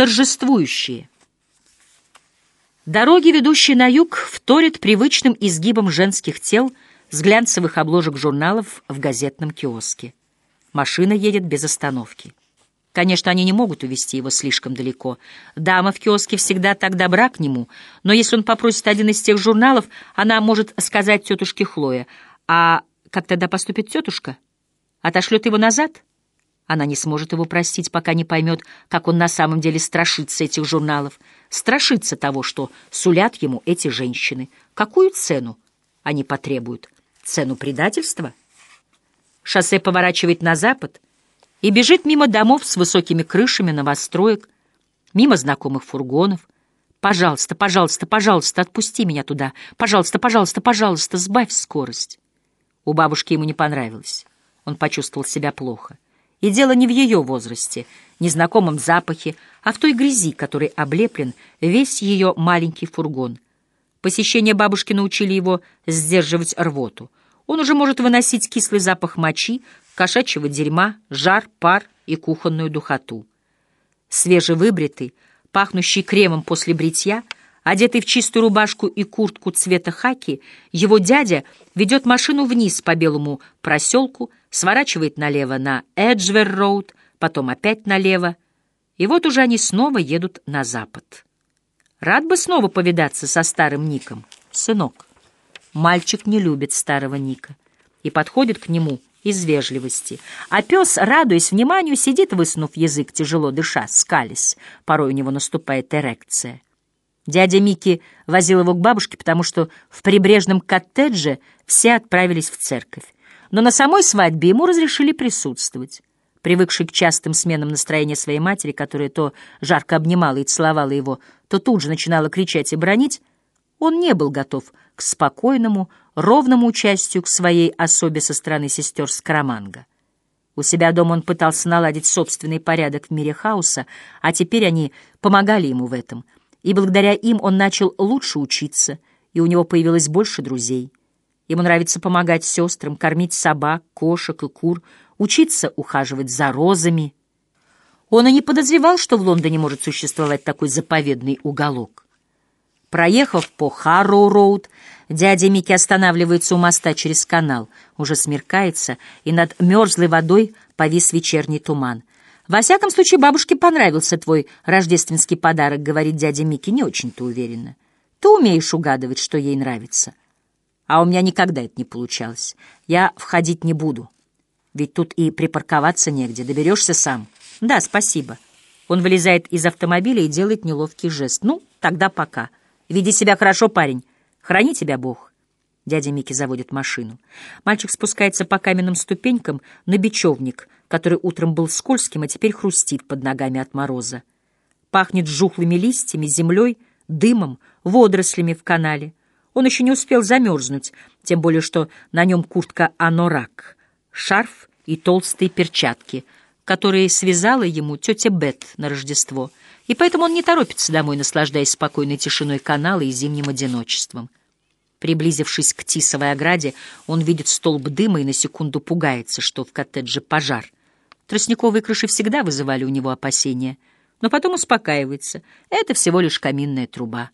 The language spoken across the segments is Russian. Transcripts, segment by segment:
торжествующие. Дороги, ведущие на юг, вторят привычным изгибам женских тел с глянцевых обложек журналов в газетном киоске. Машина едет без остановки. Конечно, они не могут увести его слишком далеко. Дама в киоске всегда так добра к нему, но если он попросит один из тех журналов, она может сказать тетушке Хлое. А как тогда поступит тетушка? Отошлет его назад? Она не сможет его простить, пока не поймет, как он на самом деле страшится этих журналов, страшится того, что сулят ему эти женщины. Какую цену они потребуют? Цену предательства? Шоссе поворачивает на запад и бежит мимо домов с высокими крышами новостроек, мимо знакомых фургонов. «Пожалуйста, пожалуйста, пожалуйста, отпусти меня туда. Пожалуйста, пожалуйста, пожалуйста, сбавь скорость». У бабушки ему не понравилось. Он почувствовал себя плохо. И дело не в ее возрасте, незнакомом запахе, а в той грязи, которой облеплен весь ее маленький фургон. Посещения бабушки научили его сдерживать рвоту. Он уже может выносить кислый запах мочи, кошачьего дерьма, жар, пар и кухонную духоту. Свежевыбритый, пахнущий кремом после бритья, одетый в чистую рубашку и куртку цвета хаки, его дядя ведет машину вниз по белому проселку, сворачивает налево на Эджвер-роуд, потом опять налево, и вот уже они снова едут на запад. Рад бы снова повидаться со старым Ником, сынок. Мальчик не любит старого Ника и подходит к нему из вежливости, а пес, радуясь вниманию, сидит, высунув язык, тяжело дыша, скались. Порой у него наступает эрекция. Дядя Микки возил его к бабушке, потому что в прибрежном коттедже все отправились в церковь но на самой свадьбе ему разрешили присутствовать. Привыкший к частым сменам настроения своей матери, которая то жарко обнимала и целовала его, то тут же начинала кричать и бронить, он не был готов к спокойному, ровному участию к своей особе со стороны сестер Скараманга. У себя дома он пытался наладить собственный порядок в мире хаоса, а теперь они помогали ему в этом, и благодаря им он начал лучше учиться, и у него появилось больше друзей. Ему нравится помогать сестрам, кормить собак, кошек и кур, учиться ухаживать за розами. Он и не подозревал, что в Лондоне может существовать такой заповедный уголок. Проехав по Харроу-роуд, дядя Микки останавливается у моста через канал. Уже смеркается, и над мерзлой водой повис вечерний туман. «Во всяком случае, бабушке понравился твой рождественский подарок», — говорит дядя Микки, не очень-то уверенно. «Ты умеешь угадывать, что ей нравится». А у меня никогда это не получалось. Я входить не буду. Ведь тут и припарковаться негде. Доберешься сам. Да, спасибо. Он вылезает из автомобиля и делает неловкий жест. Ну, тогда пока. Веди себя хорошо, парень. Храни тебя Бог. Дядя Микки заводит машину. Мальчик спускается по каменным ступенькам на бечевник, который утром был скользким, а теперь хрустит под ногами от мороза. Пахнет жухлыми листьями, землей, дымом, водорослями в канале. Он еще не успел замерзнуть, тем более что на нем куртка анорак, шарф и толстые перчатки, которые связала ему тетя Бет на Рождество, и поэтому он не торопится домой, наслаждаясь спокойной тишиной канала и зимним одиночеством. Приблизившись к тисовой ограде, он видит столб дыма и на секунду пугается, что в коттедже пожар. Тростниковые крыши всегда вызывали у него опасения, но потом успокаивается. Это всего лишь каминная труба.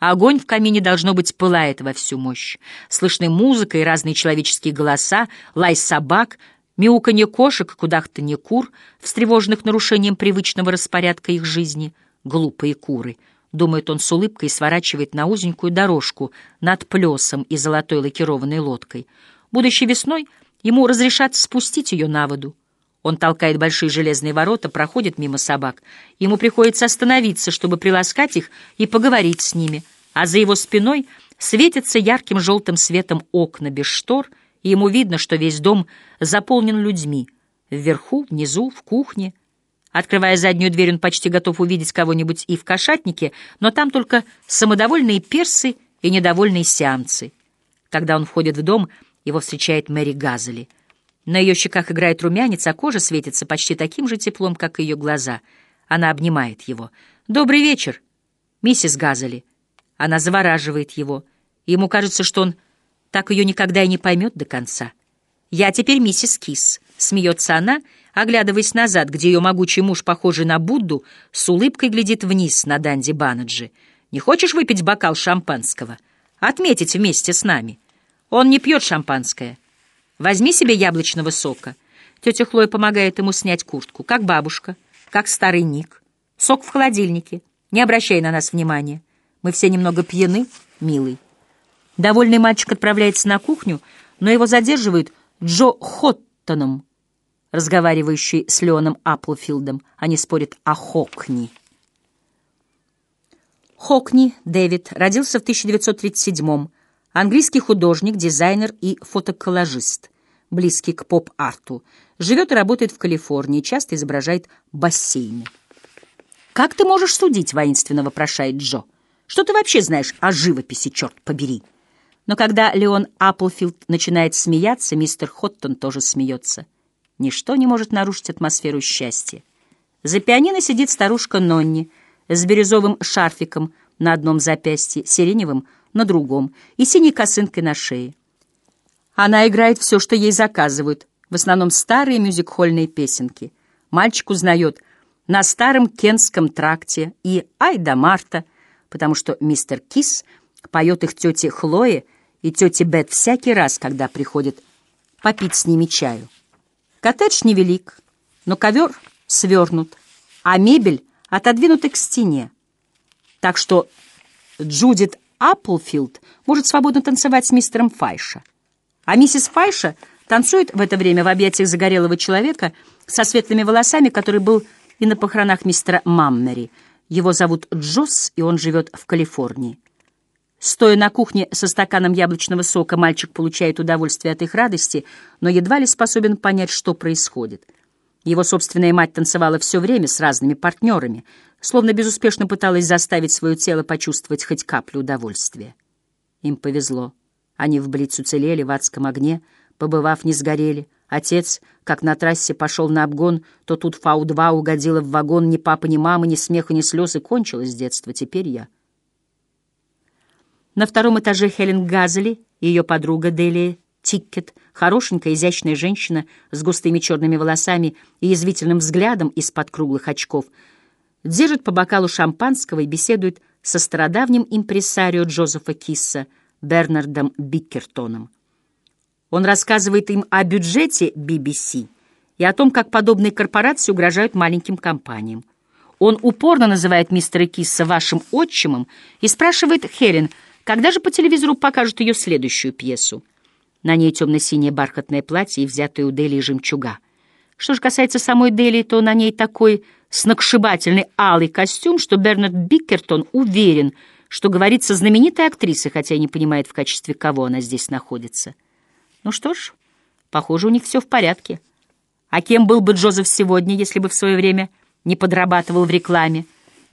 Огонь в камине, должно быть, пылает во всю мощь. Слышны музыка и разные человеческие голоса, лай собак, мяуканье кошек, кудахтанье кур, встревоженных нарушением привычного распорядка их жизни. Глупые куры. Думает он с улыбкой и сворачивает на узенькую дорожку над плесом и золотой лакированной лодкой. Будущей весной ему разрешат спустить ее на воду. Он толкает большие железные ворота, проходит мимо собак. Ему приходится остановиться, чтобы приласкать их и поговорить с ними — а за его спиной светятся ярким желтым светом окна без штор, и ему видно, что весь дом заполнен людьми. Вверху, внизу, в кухне. Открывая заднюю дверь, он почти готов увидеть кого-нибудь и в кошатнике, но там только самодовольные персы и недовольные сиамцы. Когда он входит в дом, его встречает Мэри Газели. На ее щеках играет румянец, а кожа светится почти таким же теплом, как и ее глаза. Она обнимает его. «Добрый вечер, миссис Газели». Она завораживает его, ему кажется, что он так ее никогда и не поймет до конца. «Я теперь миссис Кис», — смеется она, оглядываясь назад, где ее могучий муж, похожий на Будду, с улыбкой глядит вниз на Данди Банаджи. «Не хочешь выпить бокал шампанского? Отметить вместе с нами. Он не пьет шампанское. Возьми себе яблочного сока». Тетя Хлоя помогает ему снять куртку, как бабушка, как старый Ник. Сок в холодильнике. Не обращай на нас внимания. Мы все немного пьяны, милый. Довольный мальчик отправляется на кухню, но его задерживает Джо Хоттоном, разговаривающий с Леоном Апплфилдом. Они спорят о Хокни. Хокни Дэвид родился в 1937-м. Английский художник, дизайнер и фотоколлажист, близкий к поп-арту. Живет и работает в Калифорнии, часто изображает бассейны. «Как ты можешь судить?» — воинственно вопрошает Джо. «Что ты вообще знаешь о живописи, черт побери?» Но когда Леон Апплфилд начинает смеяться, мистер Хоттон тоже смеется. Ничто не может нарушить атмосферу счастья. За пианино сидит старушка Нонни с бирюзовым шарфиком на одном запястье, сиреневым на другом и синей косынкой на шее. Она играет все, что ей заказывают, в основном старые мюзик-хольные песенки. Мальчик узнает «На старом Кенском тракте» и «Ай да Марта», потому что мистер Кис поет их тете Хлое и тете Бет всякий раз, когда приходит попить с ними чаю. Коттедж невелик, но ковер свернут, а мебель отодвинута к стене. Так что Джудит Апплфилд может свободно танцевать с мистером Файша. А миссис Файша танцует в это время в объятиях загорелого человека со светлыми волосами, который был и на похоронах мистера Маммери. Его зовут Джосс, и он живет в Калифорнии. Стоя на кухне со стаканом яблочного сока, мальчик получает удовольствие от их радости, но едва ли способен понять, что происходит. Его собственная мать танцевала все время с разными партнерами, словно безуспешно пыталась заставить свое тело почувствовать хоть каплю удовольствия. Им повезло. Они в блиц уцелели в адском огне, побывав, не сгорели. Отец, как на трассе, пошел на обгон, то тут Фау-2 угодила в вагон, ни папы, ни мамы, ни смеха, ни слез, и кончилось детство. Теперь я... На втором этаже Хелен Газели и ее подруга Делия Тиккет, хорошенькая, изящная женщина с густыми черными волосами и язвительным взглядом из-под круглых очков, держит по бокалу шампанского и беседует со стародавним импресарио Джозефа Кисса Бернардом Биккертоном. Он рассказывает им о бюджете BBC и о том, как подобные корпорации угрожают маленьким компаниям. Он упорно называет мистера Кисса вашим отчимом и спрашивает Хелен — когда же по телевизору покажут ее следующую пьесу? На ней темно-синее бархатное платье и взятые у Дели жемчуга. Что же касается самой Дели, то на ней такой сногсшибательный алый костюм, что Бернард Биккертон уверен, что говорит со знаменитой актрисой, хотя и не понимает, в качестве кого она здесь находится. Ну что ж, похоже, у них все в порядке. А кем был бы Джозеф сегодня, если бы в свое время не подрабатывал в рекламе?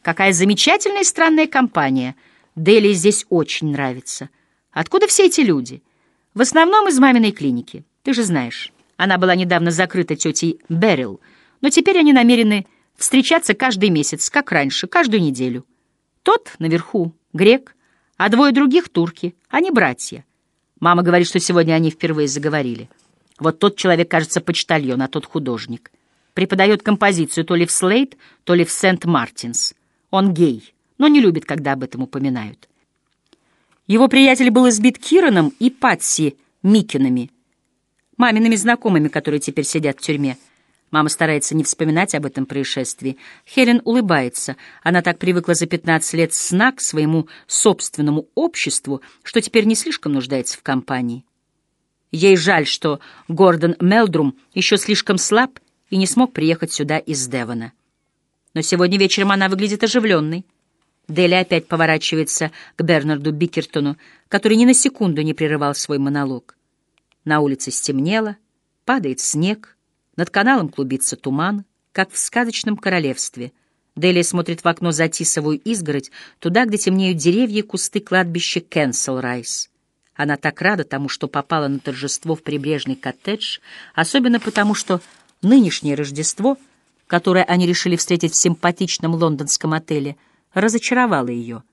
Какая замечательная и странная компания — Дели здесь очень нравится. Откуда все эти люди? В основном из маминой клиники. Ты же знаешь, она была недавно закрыта тетей Берил, но теперь они намерены встречаться каждый месяц, как раньше, каждую неделю. Тот наверху — грек, а двое других — турки, они братья. Мама говорит, что сегодня они впервые заговорили. Вот тот человек, кажется, почтальон, а тот художник. Преподает композицию то ли в Слейт, то ли в Сент-Мартинс. Он гей но не любит, когда об этом упоминают. Его приятель был избит Кираном и Патси Микинами, мамиными знакомыми, которые теперь сидят в тюрьме. Мама старается не вспоминать об этом происшествии. Хелен улыбается. Она так привыкла за 15 лет сна к своему собственному обществу, что теперь не слишком нуждается в компании. Ей жаль, что Гордон Мелдрум еще слишком слаб и не смог приехать сюда из Девона. Но сегодня вечером она выглядит оживленной. Дели опять поворачивается к Бернарду Бикертону, который ни на секунду не прерывал свой монолог. На улице стемнело, падает снег, над каналом клубится туман, как в сказочном королевстве. Делия смотрит в окно за тисовую изгородь, туда, где темнеют деревья и кусты кладбища Кенсел-Райс. Она так рада тому, что попала на торжество в прибрежный коттедж, особенно потому, что нынешнее Рождество, которое они решили встретить в симпатичном лондонском отеле — разочаровала ее.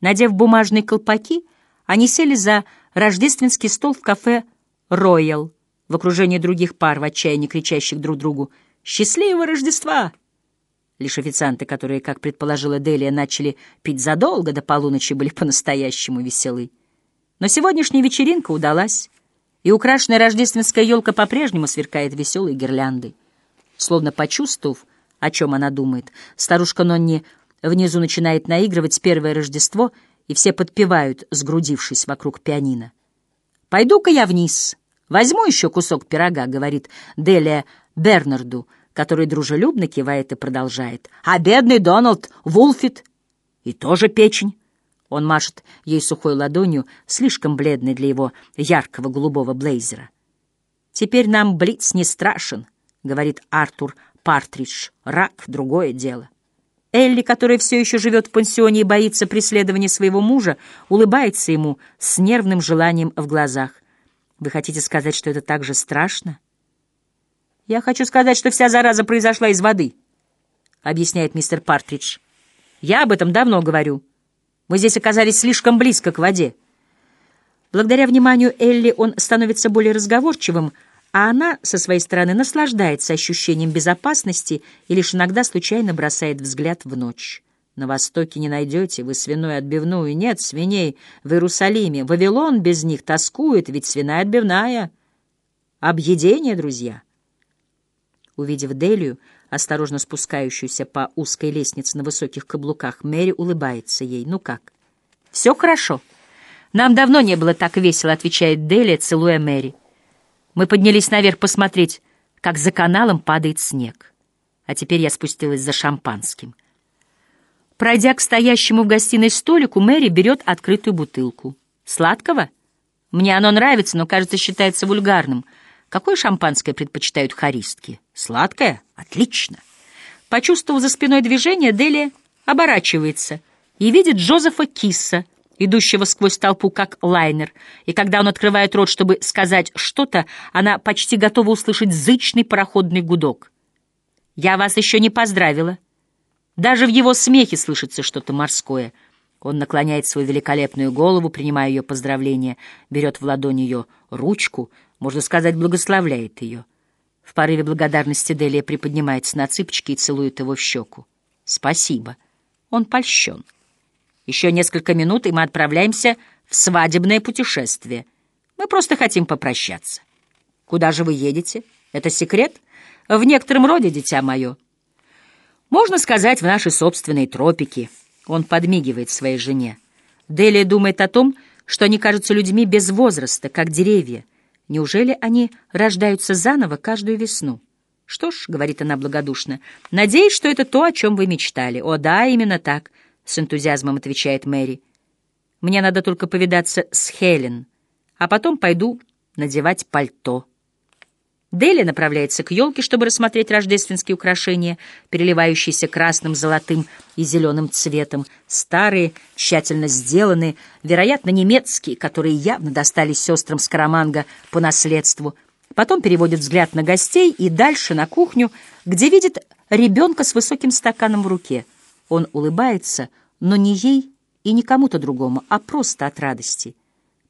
Надев бумажные колпаки, они сели за рождественский стол в кафе «Роял» в окружении других пар, в отчаянии кричащих друг другу Счастливого Рождества!» Лишь официанты, которые, как предположила Делия, начали пить задолго до полуночи, были по-настоящему веселы. Но сегодняшняя вечеринка удалась, и украшенная рождественская елка по-прежнему сверкает веселой гирляндой. Словно почувствовав, о чем она думает, старушка Нонни внизу начинает наигрывать первое Рождество, и все подпевают, сгрудившись вокруг пианино. «Пойду-ка я вниз, возьму еще кусок пирога», — говорит Делия Бернарду, который дружелюбно кивает и продолжает. «А бедный Дональд Вулфит и тоже печень». Он машет ей сухой ладонью, слишком бледной для его яркого голубого блейзера. «Теперь нам Блиц не страшен», — говорит Артур Партридж. «Рак — другое дело». Элли, которая все еще живет в пансионе и боится преследования своего мужа, улыбается ему с нервным желанием в глазах. «Вы хотите сказать, что это так же страшно?» «Я хочу сказать, что вся зараза произошла из воды», — объясняет мистер Партридж. «Я об этом давно говорю». Мы здесь оказались слишком близко к воде. Благодаря вниманию Элли он становится более разговорчивым, а она, со своей стороны, наслаждается ощущением безопасности и лишь иногда случайно бросает взгляд в ночь. На Востоке не найдете вы свиную отбивную. Нет свиней в Иерусалиме. Вавилон без них тоскует, ведь свиная отбивная. Объедение, друзья. Увидев Делию, осторожно спускающуюся по узкой лестнице на высоких каблуках, Мэри улыбается ей. «Ну как?» «Все хорошо. Нам давно не было так весело», — отвечает Делия, целуя Мэри. Мы поднялись наверх посмотреть, как за каналом падает снег. А теперь я спустилась за шампанским. Пройдя к стоящему в гостиной столику, Мэри берет открытую бутылку. «Сладкого? Мне оно нравится, но, кажется, считается вульгарным». Какое шампанское предпочитают харистки? Сладкое? Отлично. Почувствовав за спиной движение, Дели оборачивается и видит Джозефа Кисса, идущего сквозь толпу как лайнер, и когда он открывает рот, чтобы сказать что-то, она почти готова услышать зычный пароходный гудок. «Я вас еще не поздравила». Даже в его смехе слышится что-то морское. Он наклоняет свою великолепную голову, принимая ее поздравление, берет в ладонь ее ручку — можно сказать, благословляет ее. В порыве благодарности Делия приподнимается на цыпочки и целует его в щеку. «Спасибо». Он польщен. Еще несколько минут, и мы отправляемся в свадебное путешествие. Мы просто хотим попрощаться. Куда же вы едете? Это секрет? В некотором роде, дитя мое. Можно сказать, в наши собственные тропики. Он подмигивает своей жене. Делия думает о том, что они кажутся людьми без возраста, как деревья, Неужели они рождаются заново каждую весну? Что ж, — говорит она благодушно, — надеюсь, что это то, о чем вы мечтали. О, да, именно так, — с энтузиазмом отвечает Мэри. Мне надо только повидаться с Хелен, а потом пойду надевать пальто. Дели направляется к елке, чтобы рассмотреть рождественские украшения, переливающиеся красным, золотым и зеленым цветом. Старые, тщательно сделанные, вероятно, немецкие, которые явно достались сестрам Скараманга по наследству. Потом переводит взгляд на гостей и дальше на кухню, где видит ребенка с высоким стаканом в руке. Он улыбается, но не ей и не кому-то другому, а просто от радости.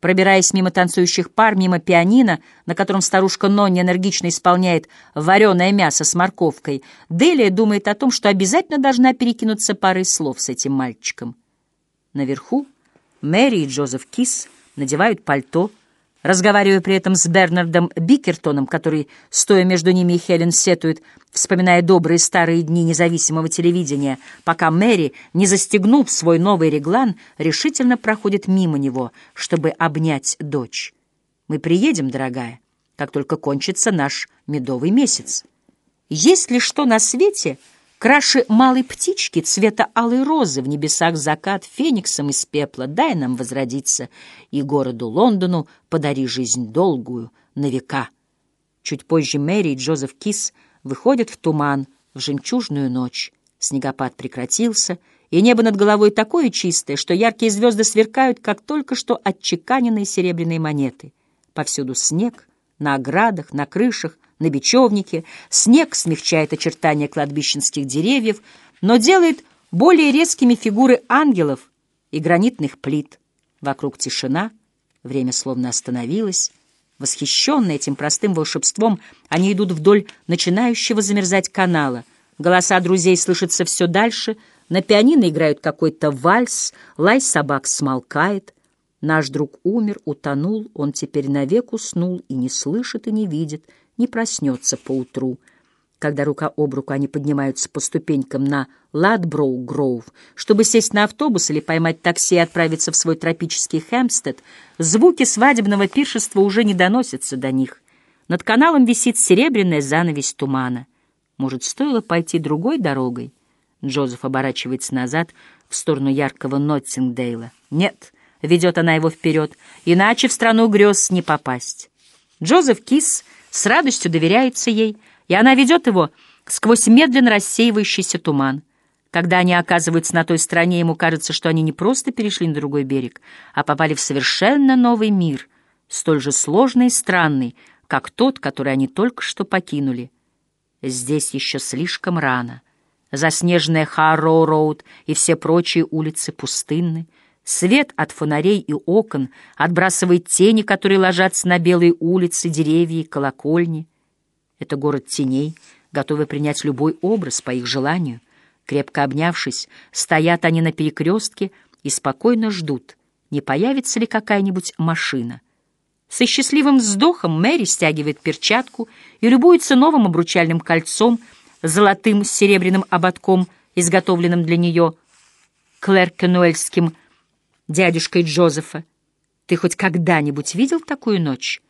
Пробираясь мимо танцующих пар, мимо пианино, на котором старушка Нонни энергично исполняет вареное мясо с морковкой, Делия думает о том, что обязательно должна перекинуться парой слов с этим мальчиком. Наверху Мэри и Джозеф Кис надевают пальто, разговаривая при этом с Бернардом Бикертоном, который, стоя между ними и Хелен, сетует, вспоминая добрые старые дни независимого телевидения, пока Мэри, не застегнув свой новый реглан, решительно проходит мимо него, чтобы обнять дочь. «Мы приедем, дорогая, как только кончится наш медовый месяц. Есть ли что на свете...» Краши малой птички цвета алой розы в небесах закат фениксом из пепла, дай нам возродиться, и городу Лондону подари жизнь долгую на века. Чуть позже Мэри и Джозеф Кис выходят в туман в жемчужную ночь. Снегопад прекратился, и небо над головой такое чистое, что яркие звезды сверкают, как только что отчеканенные серебряные монеты. Повсюду снег, на оградах, на крышах, на бечевнике, снег смягчает очертания кладбищенских деревьев, но делает более резкими фигуры ангелов и гранитных плит. Вокруг тишина, время словно остановилось, Восхищенные этим простым волшебством, они идут вдоль начинающего замерзать канала. Голоса друзей слышатся все дальше, на пианино играют какой-то вальс, лай собак смолкает. Наш друг умер, утонул, он теперь навек уснул и не слышит и не видит, не проснется поутру. Когда рука об руку они поднимаются по ступенькам на Ладброу-Гроув, чтобы сесть на автобус или поймать такси и отправиться в свой тропический Хэмпстед, звуки свадебного пиршества уже не доносятся до них. Над каналом висит серебряная занавесь тумана. Может, стоило пойти другой дорогой? Джозеф оборачивается назад в сторону яркого Ноттингдейла. Нет, ведет она его вперед, иначе в страну грез не попасть. Джозеф Кис с радостью доверяется ей, и она ведет его сквозь медленно рассеивающийся туман. Когда они оказываются на той стороне, ему кажется, что они не просто перешли на другой берег, а попали в совершенно новый мир, столь же сложный и странный, как тот, который они только что покинули. Здесь еще слишком рано. Заснеженная Харроу-роуд и все прочие улицы пустынны. Свет от фонарей и окон отбрасывает тени, которые ложатся на белые улицы, деревья и колокольни. Это город теней, готовый принять любой образ по их желанию — Крепко обнявшись, стоят они на перекрестке и спокойно ждут, не появится ли какая-нибудь машина. Со счастливым вздохом Мэри стягивает перчатку и любуется новым обручальным кольцом, золотым с серебряным ободком, изготовленным для нее клеркенуэльским дядюшкой Джозефа. «Ты хоть когда-нибудь видел такую ночь?»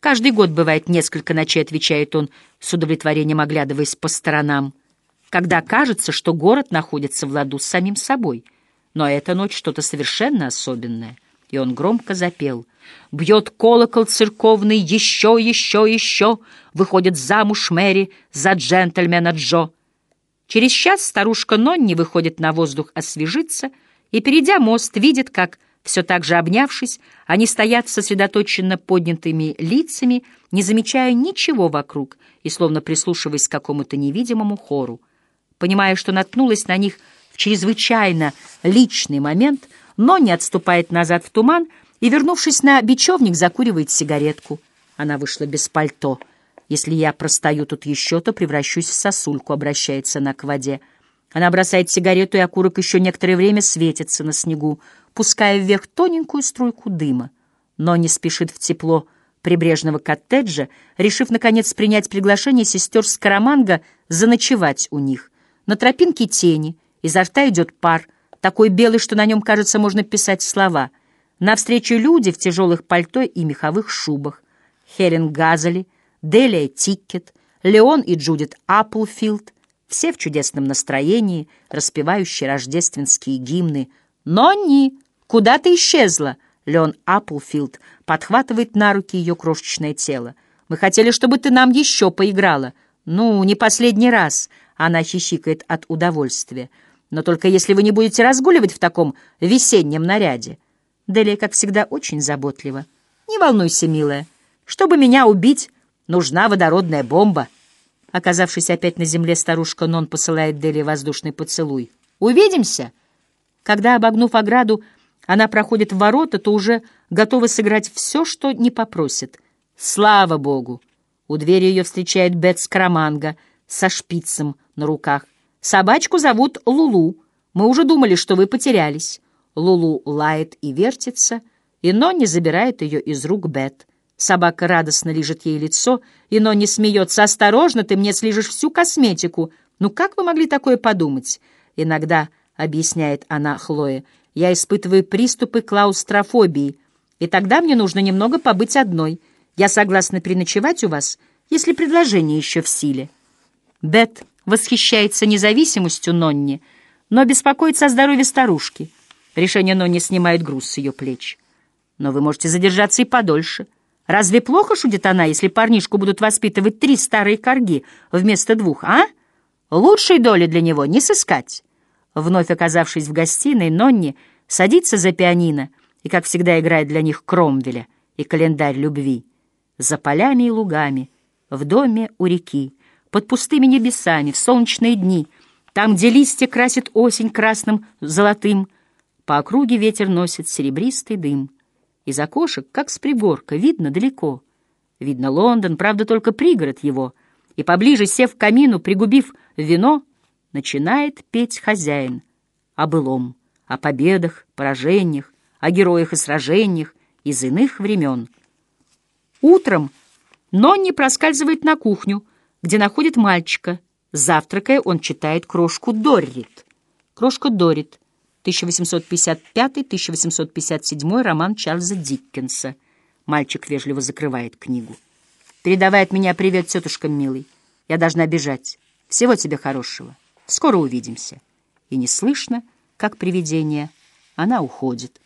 «Каждый год бывает несколько ночей», — отвечает он, с удовлетворением оглядываясь по сторонам когда кажется, что город находится в ладу с самим собой. Но эта ночь что-то совершенно особенное. И он громко запел. Бьет колокол церковный еще, еще, еще. Выходит замуж Мэри за джентльмена Джо. Через час старушка Нонни выходит на воздух освежиться и, перейдя мост, видит, как, все так же обнявшись, они стоят сосредоточенно поднятыми лицами, не замечая ничего вокруг и словно прислушиваясь к какому-то невидимому хору. Понимая, что наткнулась на них в чрезвычайно личный момент, но не отступает назад в туман и, вернувшись на бечевник, закуривает сигаретку. Она вышла без пальто. «Если я простою тут еще, то превращусь в сосульку», — обращается она к воде. Она бросает сигарету, и окурок еще некоторое время светится на снегу, пуская вверх тоненькую струйку дыма. Но не спешит в тепло прибрежного коттеджа, решив, наконец, принять приглашение сестер Скороманга заночевать у них. На тропинке тени, изо рта идет пар, такой белый, что на нем, кажется, можно писать слова. Навстречу люди в тяжелых пальто и меховых шубах. Хелен Газели, Делия Тиккет, Леон и Джудит Апплфилд, все в чудесном настроении, распевающие рождественские гимны. «Нонни, куда ты исчезла?» Леон Апплфилд подхватывает на руки ее крошечное тело. «Мы хотели, чтобы ты нам еще поиграла. Ну, не последний раз. Она хихикает от удовольствия. Но только если вы не будете разгуливать в таком весеннем наряде. Делия, как всегда, очень заботлива. Не волнуйся, милая. Чтобы меня убить, нужна водородная бомба. Оказавшись опять на земле, старушка Нон посылает Делии воздушный поцелуй. «Увидимся!» Когда, обогнув ограду, она проходит в ворота, то уже готова сыграть все, что не попросит. Слава Богу! У двери ее встречает Бет Скроманга со шпицем — на руках. «Собачку зовут Лулу. Мы уже думали, что вы потерялись». Лулу лает и вертится, и Нонни забирает ее из рук Бет. Собака радостно лижет ей лицо, и Нонни смеется. «Осторожно, ты мне слижешь всю косметику. Ну как вы могли такое подумать?» Иногда, объясняет она Хлое, я испытываю приступы клаустрофобии, и тогда мне нужно немного побыть одной. Я согласна переночевать у вас, если предложение еще в силе. Бет восхищается независимостью Нонни, но беспокоится о здоровье старушки. Решение Нонни снимает груз с ее плеч. Но вы можете задержаться и подольше. Разве плохо, шутит она, если парнишку будут воспитывать три старые корги вместо двух, а? Лучшей доли для него не сыскать. Вновь оказавшись в гостиной, Нонни садится за пианино и, как всегда, играет для них Кромвеля и календарь любви. За полями и лугами, в доме у реки, под пустыми небесами, в солнечные дни, там, где листья красит осень красным, золотым, по округе ветер носит серебристый дым. Из окошек, как с пригорка, видно далеко, Видно, Лондон, правда, только пригород его, и поближе, сев к камину, пригубив вино, начинает петь хозяин о былом, о победах, поражениях, о героях и сражениях из иных времен. Утром Нонни проскальзывает на кухню, где находит мальчика. Завтракая, он читает крошку Доррит. Крошка Доррит, 1855-1857 роман Чарльза Диккенса. Мальчик вежливо закрывает книгу. «Передавай от меня привет тетушкам, милый. Я должна бежать. Всего тебе хорошего. Скоро увидимся». И не слышно, как привидение, она уходит.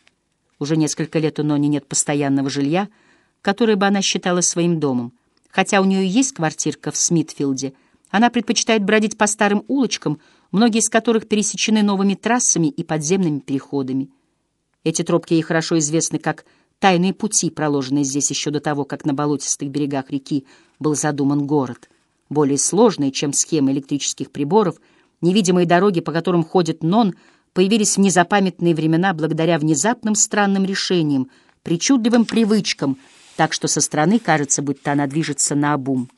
Уже несколько лет у Нони нет постоянного жилья, которое бы она считала своим домом. Хотя у нее есть квартирка в Смитфилде, она предпочитает бродить по старым улочкам, многие из которых пересечены новыми трассами и подземными переходами. Эти тропки ей хорошо известны как тайные пути, проложенные здесь еще до того, как на болотистых берегах реки был задуман город. Более сложные, чем схемы электрических приборов, невидимые дороги, по которым ходит Нон, появились в незапамятные времена благодаря внезапным странным решениям, причудливым привычкам, так что со стороны кажется, будто она движется на обум.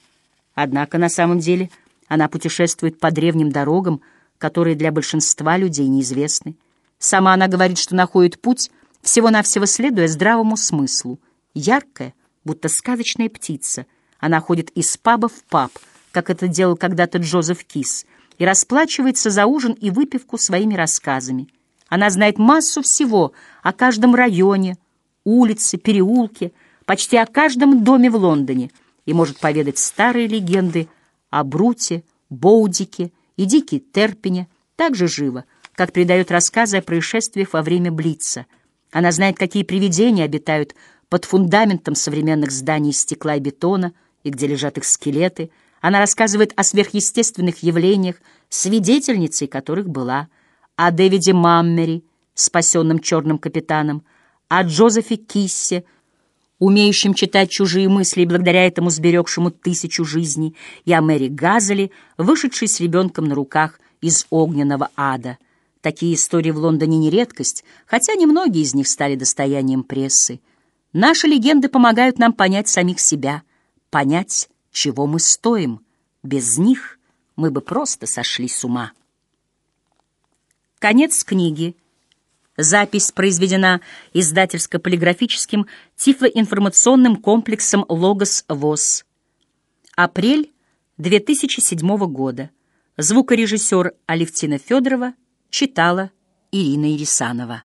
Однако на самом деле она путешествует по древним дорогам, которые для большинства людей неизвестны. Сама она говорит, что находит путь, всего-навсего следуя здравому смыслу. Яркая, будто сказочная птица, она ходит из паба в паб, как это делал когда-то Джозеф Кис, и расплачивается за ужин и выпивку своими рассказами. Она знает массу всего о каждом районе, улице, переулке, почти о каждом доме в Лондоне и может поведать старые легенды о Бруте, Боудике и Дике Терпине так же живо, как передает рассказы о происшествиях во время Блица. Она знает, какие привидения обитают под фундаментом современных зданий из стекла и бетона и где лежат их скелеты. Она рассказывает о сверхъестественных явлениях, свидетельницей которых была, о Дэвиде Маммери, спасенном черным капитаном, о Джозефе Киссе, умеющим читать чужие мысли и благодаря этому сберегшему тысячу жизней, и о Мэри Газели, вышедшей с ребенком на руках из огненного ада. Такие истории в Лондоне не редкость, хотя немногие из них стали достоянием прессы. Наши легенды помогают нам понять самих себя, понять, чего мы стоим. Без них мы бы просто сошли с ума. Конец книги. Запись произведена издательско-полиграфическим тифлоинформационным комплексом «Логос ВОЗ». Апрель 2007 года. Звукорежиссер Алевтина Федорова читала Ирина Ирисанова.